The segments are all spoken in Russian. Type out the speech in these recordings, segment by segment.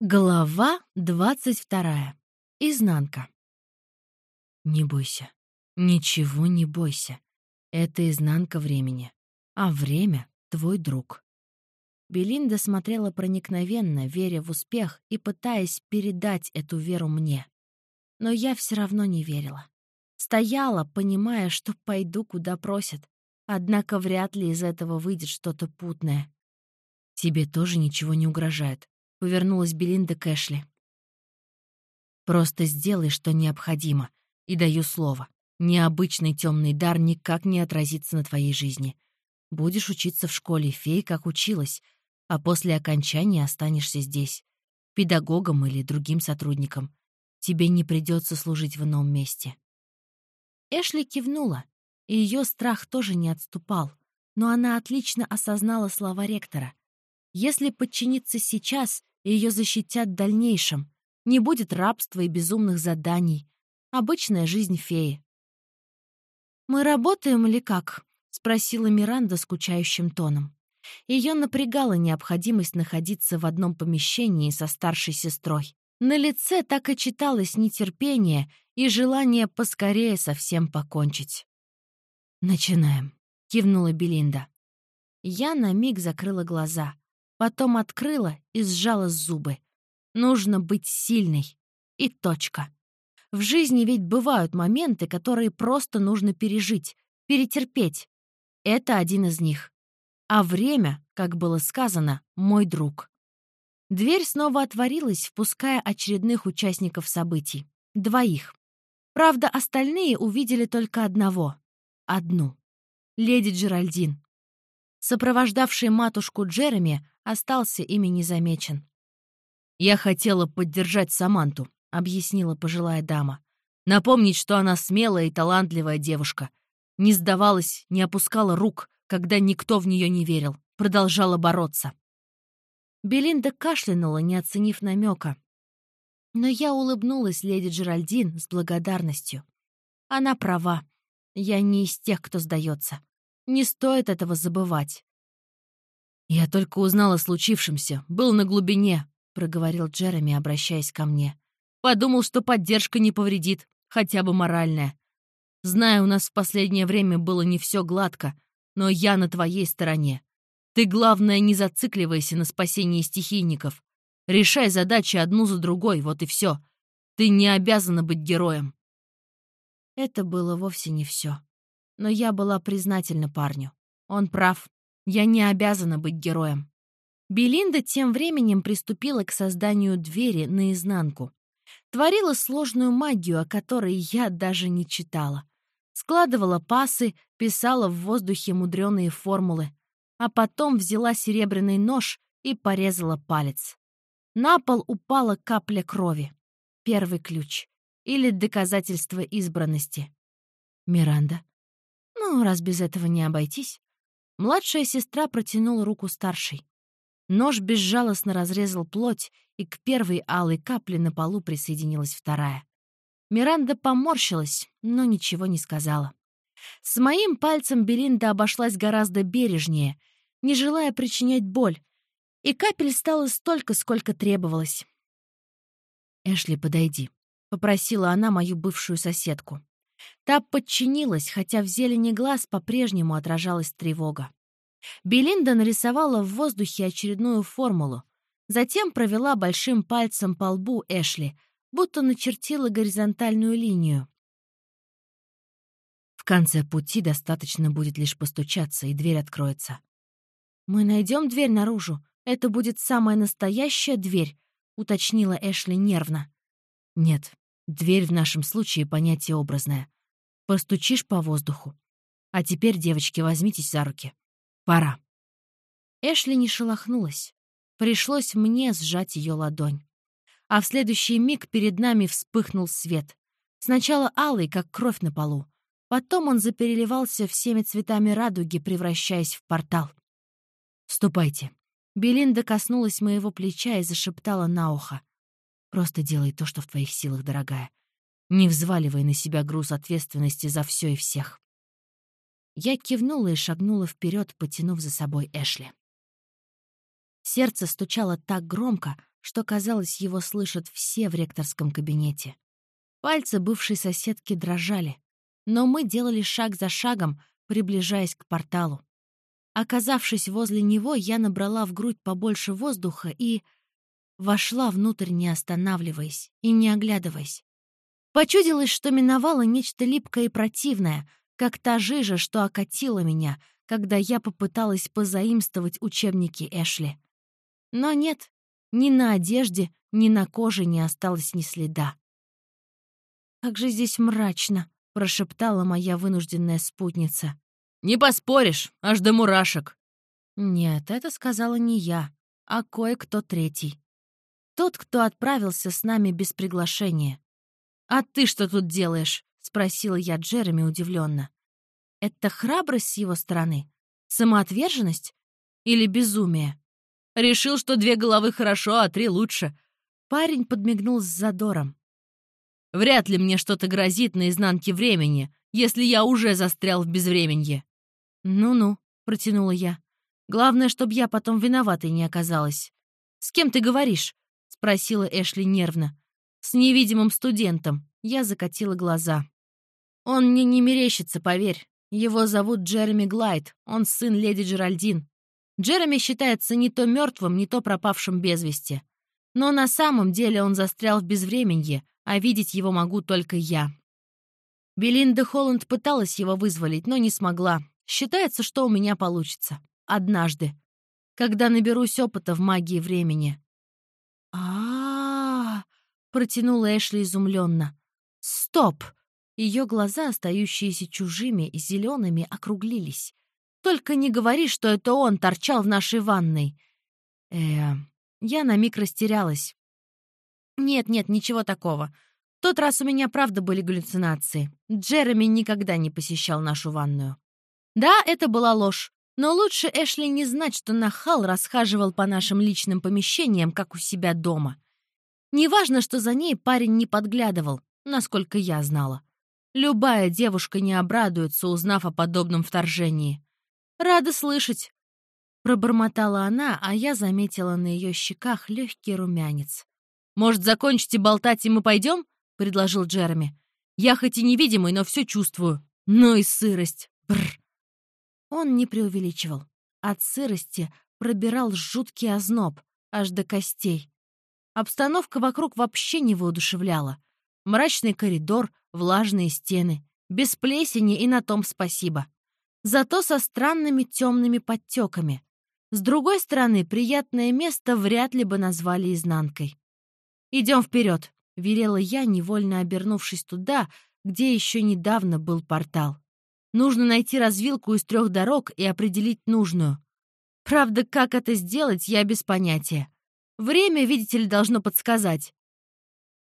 Глава двадцать вторая. Изнанка. Не бойся. Ничего не бойся. Это изнанка времени. А время — твой друг. Белинда смотрела проникновенно, веря в успех и пытаясь передать эту веру мне. Но я все равно не верила. Стояла, понимая, что пойду, куда просят. Однако вряд ли из этого выйдет что-то путное. Тебе тоже ничего не угрожает, — повернулась Белинда к Эшли. «Просто сделай, что необходимо, и даю слово. Необычный темный дар никак не отразится на твоей жизни. Будешь учиться в школе фей, как училась, а после окончания останешься здесь, педагогом или другим сотрудником. Тебе не придется служить в ином месте». Эшли кивнула, и ее страх тоже не отступал, но она отлично осознала слова ректора. Если подчиниться сейчас, ее защитят в дальнейшем. Не будет рабства и безумных заданий. Обычная жизнь феи. «Мы работаем или как?» — спросила Миранда скучающим тоном. Ее напрягала необходимость находиться в одном помещении со старшей сестрой. На лице так и читалось нетерпение и желание поскорее со всем покончить. «Начинаем», — кивнула Белинда. Я на миг закрыла глаза. Потом открыла и сжала зубы. Нужно быть сильной. И точка. В жизни ведь бывают моменты, которые просто нужно пережить, перетерпеть. Это один из них. А время, как было сказано, мой друг. Дверь снова отворилась, впуская очередных участников событий. Двоих. Правда, остальные увидели только одного. Одну. Леди Джеральдин. Сопровождавший матушку Джереми остался ими незамечен. «Я хотела поддержать Саманту», — объяснила пожилая дама. «Напомнить, что она смелая и талантливая девушка. Не сдавалась, не опускала рук, когда никто в нее не верил. Продолжала бороться». Белинда кашлянула, не оценив намека. Но я улыбнулась леди Джеральдин с благодарностью. Она права. Я не из тех, кто сдается. Не стоит этого забывать. «Я только узнал о случившемся, был на глубине», — проговорил Джереми, обращаясь ко мне. «Подумал, что поддержка не повредит, хотя бы моральная. Знаю, у нас в последнее время было не все гладко, но я на твоей стороне. Ты, главное, не зацикливайся на спасении стихийников. Решай задачи одну за другой, вот и все. Ты не обязана быть героем». Это было вовсе не все. Но я была признательна парню. Он прав. Я не обязана быть героем. Белинда тем временем приступила к созданию двери наизнанку. Творила сложную магию, о которой я даже не читала. Складывала пасы, писала в воздухе мудреные формулы, а потом взяла серебряный нож и порезала палец. На пол упала капля крови. Первый ключ. Или доказательство избранности. Миранда. Ну, раз без этого не обойтись. Младшая сестра протянула руку старшей. Нож безжалостно разрезал плоть, и к первой алой капле на полу присоединилась вторая. Миранда поморщилась, но ничего не сказала. С моим пальцем Белинда обошлась гораздо бережнее, не желая причинять боль, и капель стало столько, сколько требовалось. «Эшли, подойди», — попросила она мою бывшую соседку. Та подчинилась, хотя в зелени глаз по-прежнему отражалась тревога. Белинда нарисовала в воздухе очередную формулу, затем провела большим пальцем по лбу Эшли, будто начертила горизонтальную линию. В конце пути достаточно будет лишь постучаться, и дверь откроется. «Мы найдем дверь наружу. Это будет самая настоящая дверь», — уточнила Эшли нервно. «Нет, дверь в нашем случае понятие образное. Постучишь по воздуху. А теперь, девочки, возьмитесь за руки. Пора. Эшли не шелохнулась. Пришлось мне сжать ее ладонь. А в следующий миг перед нами вспыхнул свет. Сначала алый, как кровь на полу. Потом он запереливался всеми цветами радуги, превращаясь в портал. «Ступайте». Белинда коснулась моего плеча и зашептала на ухо. «Просто делай то, что в твоих силах, дорогая. Не взваливай на себя груз ответственности за все и всех. Я кивнула и шагнула вперед, потянув за собой Эшли. Сердце стучало так громко, что, казалось, его слышат все в ректорском кабинете. Пальцы бывшей соседки дрожали, но мы делали шаг за шагом, приближаясь к порталу. Оказавшись возле него, я набрала в грудь побольше воздуха и вошла внутрь, не останавливаясь и не оглядываясь. Почудилось, что миновало нечто липкое и противное, как та жижа, что окатила меня, когда я попыталась позаимствовать учебники Эшли. Но нет, ни на одежде, ни на коже не осталось ни следа. «Как же здесь мрачно!» — прошептала моя вынужденная спутница. «Не поспоришь, аж до мурашек!» Нет, это сказала не я, а кое-кто третий. Тот, кто отправился с нами без приглашения. «А ты что тут делаешь?» — спросила я Джереми удивленно. «Это храбрость с его стороны? Самоотверженность? Или безумие?» Решил, что две головы хорошо, а три лучше. Парень подмигнул с задором. Вряд ли мне что-то грозит на изнанке времени, если я уже застрял в безвременье. «Ну-ну», — протянула я. «Главное, чтобы я потом виноватой не оказалась». «С кем ты говоришь?» — спросила Эшли нервно. «С невидимым студентом». Я закатила глаза. «Он мне не мерещится, поверь. Его зовут Джереми Глайд, он сын леди Джеральдин. Джереми считается не то мертвым, не то пропавшим без вести. Но на самом деле он застрял в безвременье, а видеть его могу только я. Белинда Холланд пыталась его вызволить, но не смогла. Считается, что у меня получится. Однажды. Когда наберусь опыта в магии времени. А, протянула Эшли изумленно. «Стоп!» Ее глаза, остающиеся чужими и зелеными, округлились. Только не говори, что это он торчал в нашей ванной. Э, я на миг растерялась. Нет-нет, ничего такого. В тот раз у меня правда были галлюцинации. Джереми никогда не посещал нашу ванную. Да, это была ложь. Но лучше Эшли не знать, что Нахал расхаживал по нашим личным помещениям, как у себя дома. Неважно, что за ней парень не подглядывал, насколько я знала. Любая девушка не обрадуется, узнав о подобном вторжении. «Рада слышать», — пробормотала она, а я заметила на ее щеках легкий румянец. «Может, закончите болтать, и мы пойдем?» — предложил Джереми. «Я хоть и невидимый, но все чувствую. Ну и сырость. Бррр». Он не преувеличивал. От сырости пробирал жуткий озноб, аж до костей. Обстановка вокруг вообще не воодушевляла. Мрачный коридор, влажные стены, без плесени и на том спасибо зато со странными темными подтеками. С другой стороны, приятное место вряд ли бы назвали изнанкой. «Идем вперед», — велела я, невольно обернувшись туда, где еще недавно был портал. «Нужно найти развилку из трех дорог и определить нужную. Правда, как это сделать, я без понятия. Время, видите ли, должно подсказать».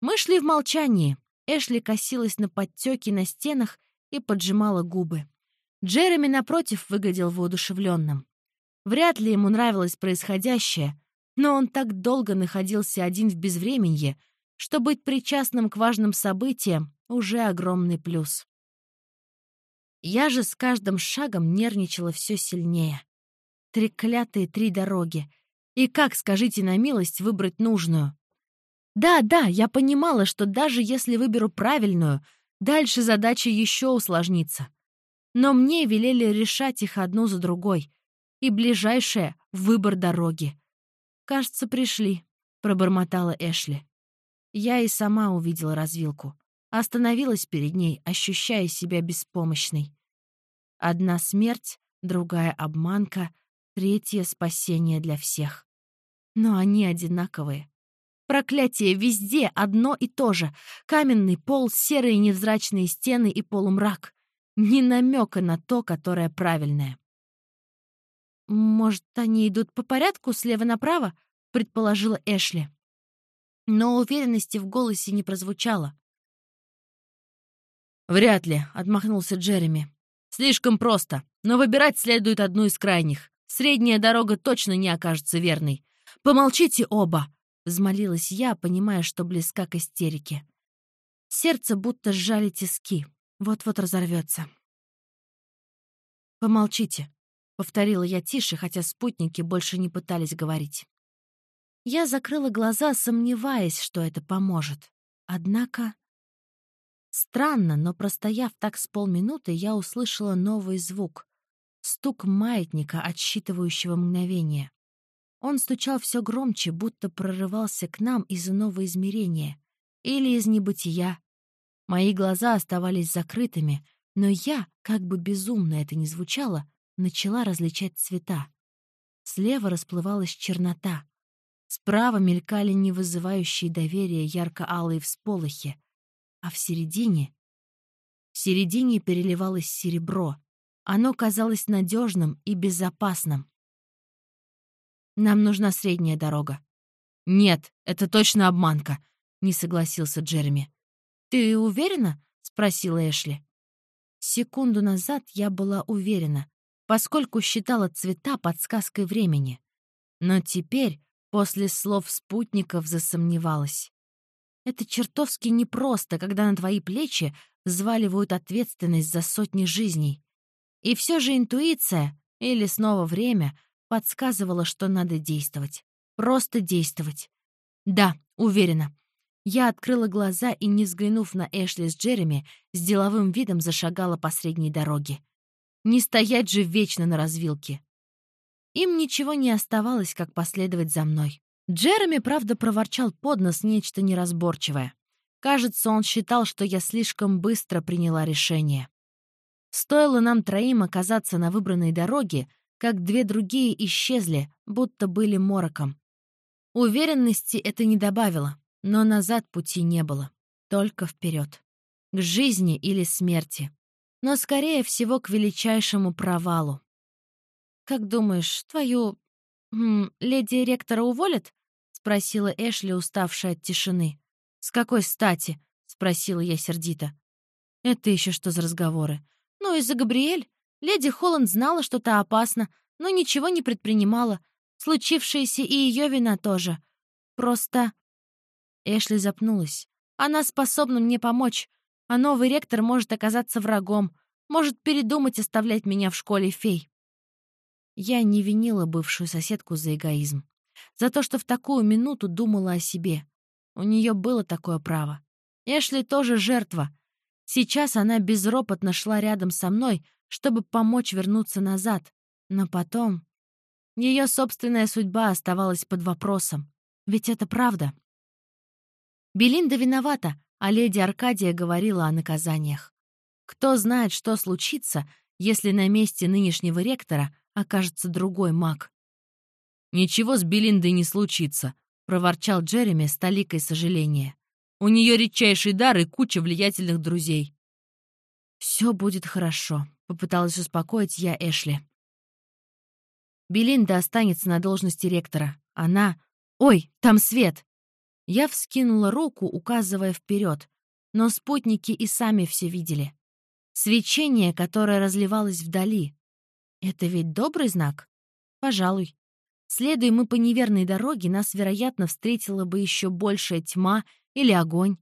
Мы шли в молчании. Эшли косилась на подтеки на стенах и поджимала губы. Джереми, напротив, выглядел воодушевленным. Вряд ли ему нравилось происходящее, но он так долго находился один в безвременье, что быть причастным к важным событиям — уже огромный плюс. Я же с каждым шагом нервничала все сильнее. Треклятые три дороги. И как, скажите на милость, выбрать нужную? Да, да, я понимала, что даже если выберу правильную, дальше задача еще усложнится но мне велели решать их одну за другой. И ближайшее — выбор дороги. «Кажется, пришли», — пробормотала Эшли. Я и сама увидела развилку. Остановилась перед ней, ощущая себя беспомощной. Одна смерть, другая обманка, третье спасение для всех. Но они одинаковые. Проклятие везде одно и то же. Каменный пол, серые невзрачные стены и полумрак. Ни намека на то, которое правильное. «Может, они идут по порядку, слева направо?» — предположила Эшли. Но уверенности в голосе не прозвучало. «Вряд ли», — отмахнулся Джереми. «Слишком просто, но выбирать следует одну из крайних. Средняя дорога точно не окажется верной. Помолчите оба!» — взмолилась я, понимая, что близка к истерике. Сердце будто сжали тиски. Вот-вот разорвется. «Помолчите», — повторила я тише, хотя спутники больше не пытались говорить. Я закрыла глаза, сомневаясь, что это поможет. Однако... Странно, но простояв так с полминуты, я услышала новый звук — стук маятника, отсчитывающего мгновение. Он стучал все громче, будто прорывался к нам из иного измерения или из небытия. Мои глаза оставались закрытыми, но я, как бы безумно это ни звучало, начала различать цвета. Слева расплывалась чернота. Справа мелькали не вызывающие доверия ярко-алые всполохи, а в середине... В середине переливалось серебро. Оно казалось надежным и безопасным. «Нам нужна средняя дорога». «Нет, это точно обманка», — не согласился Джереми. «Ты уверена?» — спросила Эшли. Секунду назад я была уверена, поскольку считала цвета подсказкой времени. Но теперь, после слов спутников, засомневалась. Это чертовски непросто, когда на твои плечи взваливают ответственность за сотни жизней. И все же интуиция, или снова время, подсказывала, что надо действовать. Просто действовать. Да, уверена. Я открыла глаза и, не взглянув на Эшли с Джереми, с деловым видом зашагала по средней дороге. Не стоять же вечно на развилке. Им ничего не оставалось, как последовать за мной. Джереми, правда, проворчал под нос нечто неразборчивое. Кажется, он считал, что я слишком быстро приняла решение. Стоило нам троим оказаться на выбранной дороге, как две другие исчезли, будто были мороком. Уверенности это не добавило, но назад пути не было, только вперед. К жизни или смерти. Но, скорее всего, к величайшему провалу. «Как думаешь, твою «М, «Леди ректора уволят?» — спросила Эшли, уставшая от тишины. «С какой стати?» — спросила я сердито. «Это еще что за разговоры?» «Ну, из-за Габриэль. Леди Холланд знала, что та опасна, но ничего не предпринимала. Случившееся и ее вина тоже. Просто...» Эшли запнулась. «Она способна мне помочь, а новый ректор может оказаться врагом, может передумать оставлять меня в школе фей». Я не винила бывшую соседку за эгоизм. За то, что в такую минуту думала о себе. У нее было такое право. Эшли тоже жертва. Сейчас она безропотно шла рядом со мной, чтобы помочь вернуться назад. Но потом... Ее собственная судьба оставалась под вопросом. Ведь это правда. Белинда виновата, а леди Аркадия говорила о наказаниях. Кто знает, что случится, если на месте нынешнего ректора окажется другой маг. «Ничего с Белиндой не случится», — проворчал Джереми с толикой сожаления. «У нее редчайший дар и куча влиятельных друзей». «Все будет хорошо», — попыталась успокоить я Эшли. Белинда останется на должности ректора. Она... Ой, там свет! Я вскинула руку, указывая вперед, но спутники и сами все видели. Свечение, которое разливалось вдали. Это ведь добрый знак? Пожалуй. Следуя мы по неверной дороге, нас, вероятно, встретила бы еще большая тьма или огонь.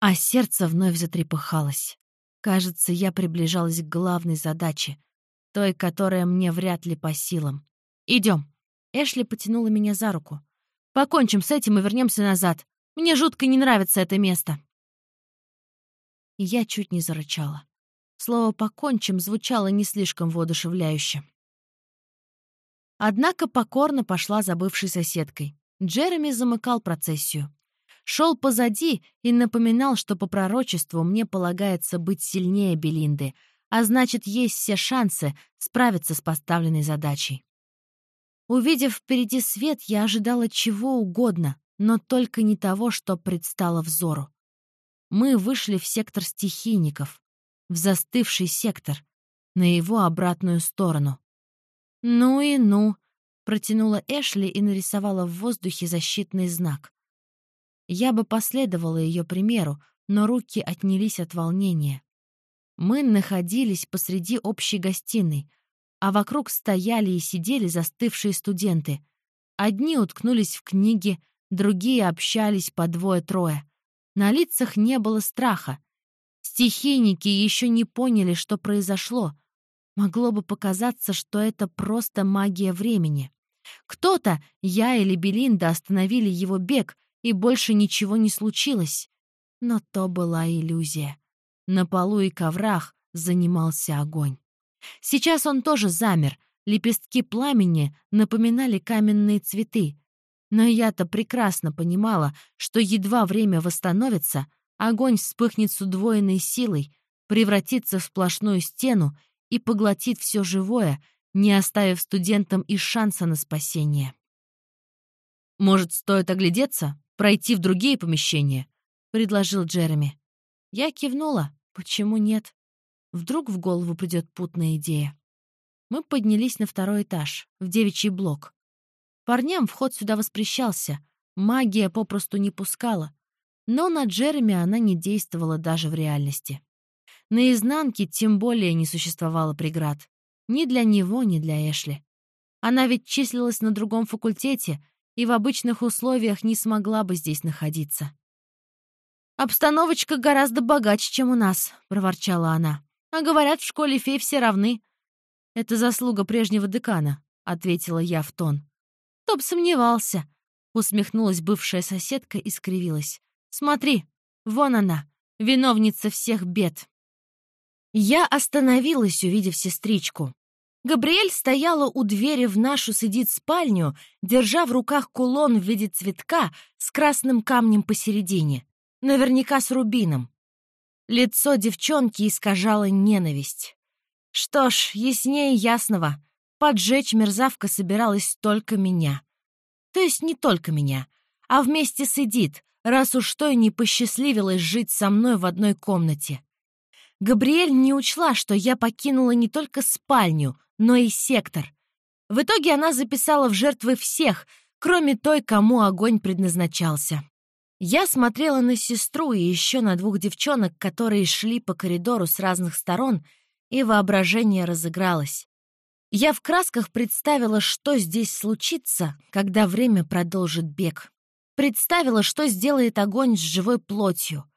А сердце вновь затрепыхалось. Кажется, я приближалась к главной задаче, той, которая мне вряд ли по силам. Идем. Эшли потянула меня за руку. Покончим с этим и вернемся назад. Мне жутко не нравится это место. я чуть не зарычала. Слово «покончим» звучало не слишком воодушевляюще. Однако покорно пошла за бывшей соседкой. Джереми замыкал процессию. Шел позади и напоминал, что по пророчеству мне полагается быть сильнее Белинды, а значит, есть все шансы справиться с поставленной задачей. Увидев впереди свет, я ожидала чего угодно, но только не того, что предстало взору. Мы вышли в сектор стихийников в застывший сектор, на его обратную сторону. «Ну и ну!» — протянула Эшли и нарисовала в воздухе защитный знак. Я бы последовала ее примеру, но руки отнялись от волнения. Мы находились посреди общей гостиной, а вокруг стояли и сидели застывшие студенты. Одни уткнулись в книги, другие общались по двое-трое. На лицах не было страха, Стихийники еще не поняли, что произошло. Могло бы показаться, что это просто магия времени. Кто-то, я или Белинда, остановили его бег, и больше ничего не случилось. Но то была иллюзия. На полу и коврах занимался огонь. Сейчас он тоже замер. Лепестки пламени напоминали каменные цветы. Но я-то прекрасно понимала, что едва время восстановится, огонь вспыхнет с удвоенной силой, превратится в сплошную стену и поглотит все живое, не оставив студентам и шанса на спасение. «Может, стоит оглядеться, пройти в другие помещения?» — предложил Джереми. Я кивнула. Почему нет? Вдруг в голову придет путная идея. Мы поднялись на второй этаж, в девичий блок. Парням вход сюда воспрещался, магия попросту не пускала. Но на Джереми она не действовала даже в реальности. На изнанке тем более не существовало преград. Ни для него, ни для Эшли. Она ведь числилась на другом факультете и в обычных условиях не смогла бы здесь находиться. «Обстановочка гораздо богаче, чем у нас», — проворчала она. «А говорят, в школе фей все равны». «Это заслуга прежнего декана», — ответила я в тон. «Кто б сомневался», — усмехнулась бывшая соседка и скривилась. «Смотри, вон она, виновница всех бед». Я остановилась, увидев сестричку. Габриэль стояла у двери в нашу сидит спальню, держа в руках кулон в виде цветка с красным камнем посередине. Наверняка с рубином. Лицо девчонки искажало ненависть. Что ж, яснее ясного. Поджечь мерзавка собиралась только меня. То есть не только меня, а вместе с Эдит, раз уж той не посчастливилось жить со мной в одной комнате. Габриэль не учла, что я покинула не только спальню, но и сектор. В итоге она записала в жертвы всех, кроме той, кому огонь предназначался. Я смотрела на сестру и еще на двух девчонок, которые шли по коридору с разных сторон, и воображение разыгралось. Я в красках представила, что здесь случится, когда время продолжит бег. Представила, что сделает огонь с живой плотью.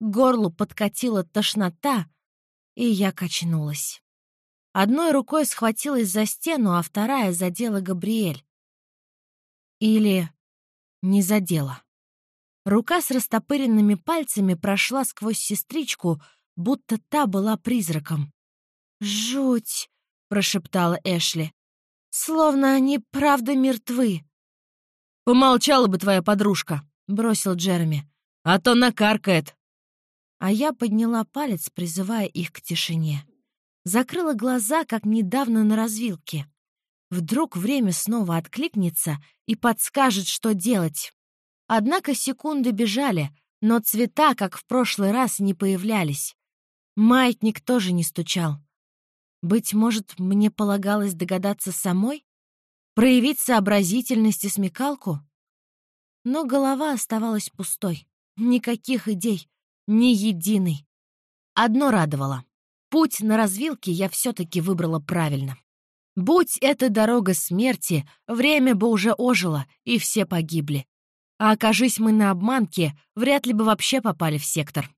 К горлу подкатила тошнота, и я качнулась. Одной рукой схватилась за стену, а вторая задела Габриэль. Или не задела. Рука с растопыренными пальцами прошла сквозь сестричку, будто та была призраком. «Жуть!» — прошептала Эшли. «Словно они правда мертвы». «Помолчала бы твоя подружка», — бросил Джереми. «А то накаркает». А я подняла палец, призывая их к тишине. Закрыла глаза, как недавно на развилке. Вдруг время снова откликнется и подскажет, что делать. Однако секунды бежали, но цвета, как в прошлый раз, не появлялись. Маятник тоже не стучал. Быть может, мне полагалось догадаться самой? Проявить сообразительность и смекалку? Но голова оставалась пустой. Никаких идей, ни единой. Одно радовало. Путь на развилке я все-таки выбрала правильно. Будь это дорога смерти, время бы уже ожило, и все погибли. А окажись мы на обманке, вряд ли бы вообще попали в сектор.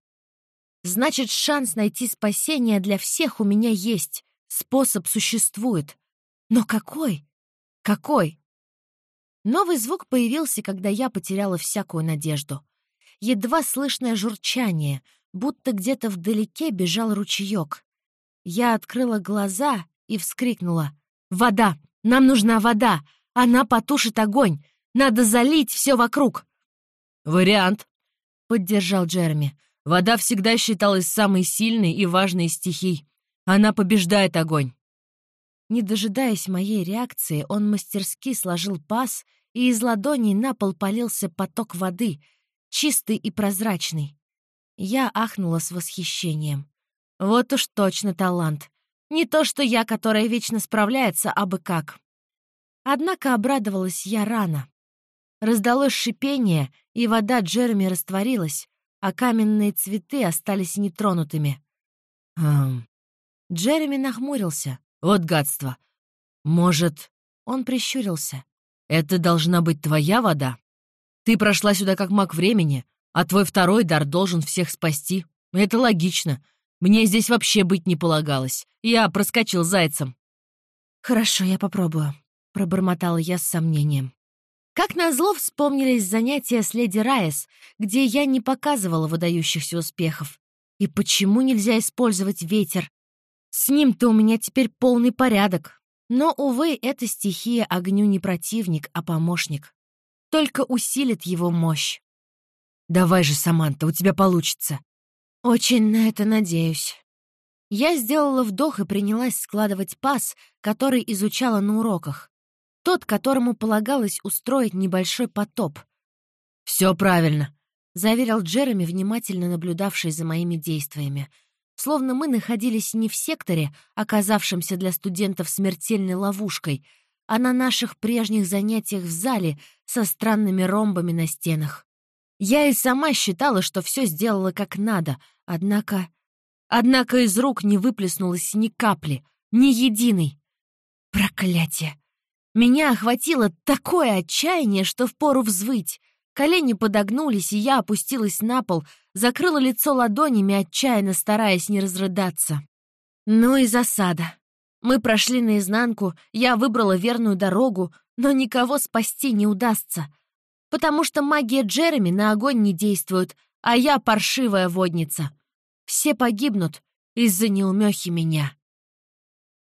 Значит, шанс найти спасение для всех у меня есть. Способ существует. Но какой? Какой? Новый звук появился, когда я потеряла всякую надежду. Едва слышное журчание, будто где-то вдалеке бежал ручеек. Я открыла глаза и вскрикнула. «Вода! Нам нужна вода! Она потушит огонь! Надо залить все вокруг!» «Вариант», — поддержал Джереми. «Вода всегда считалась самой сильной и важной из стихий. Она побеждает огонь». Не дожидаясь моей реакции, он мастерски сложил паз, и из ладоней на пол полился поток воды, чистый и прозрачный. Я ахнула с восхищением. Вот уж точно талант. Не то что я, которая вечно справляется, а бы как. Однако обрадовалась я рано. Раздалось шипение, и вода Джереми растворилась, а каменные цветы остались нетронутыми. «Хм...» Джереми нахмурился. «Вот гадство! Может...» Он прищурился. «Это должна быть твоя вода? Ты прошла сюда как маг времени, а твой второй дар должен всех спасти. Это логично. Мне здесь вообще быть не полагалось. Я проскочил зайцем». «Хорошо, я попробую». пробормотала я с сомнением. Как назло вспомнились занятия с леди Райес, где я не показывала выдающихся успехов. И почему нельзя использовать ветер? С ним-то у меня теперь полный порядок. Но, увы, эта стихия огню не противник, а помощник. Только усилит его мощь. «Давай же, Саманта, у тебя получится!» «Очень на это надеюсь». Я сделала вдох и принялась складывать пас, который изучала на уроках. Тот, которому полагалось устроить небольшой потоп. «Все правильно», — заверил Джереми, внимательно наблюдавший за моими действиями. Словно мы находились не в секторе, оказавшемся для студентов смертельной ловушкой, а на наших прежних занятиях в зале со странными ромбами на стенах. Я и сама считала, что все сделала как надо, однако... Однако из рук не выплеснулось ни капли, ни единой. Проклятие! Меня охватило такое отчаяние, что впору взвыть. Колени подогнулись, и я опустилась на пол, закрыла лицо ладонями, отчаянно стараясь не разрыдаться. Ну и засада. Мы прошли наизнанку, я выбрала верную дорогу, но никого спасти не удастся. Потому что магия Джереми на огонь не действует, а я паршивая водница. Все погибнут из-за неумехи меня.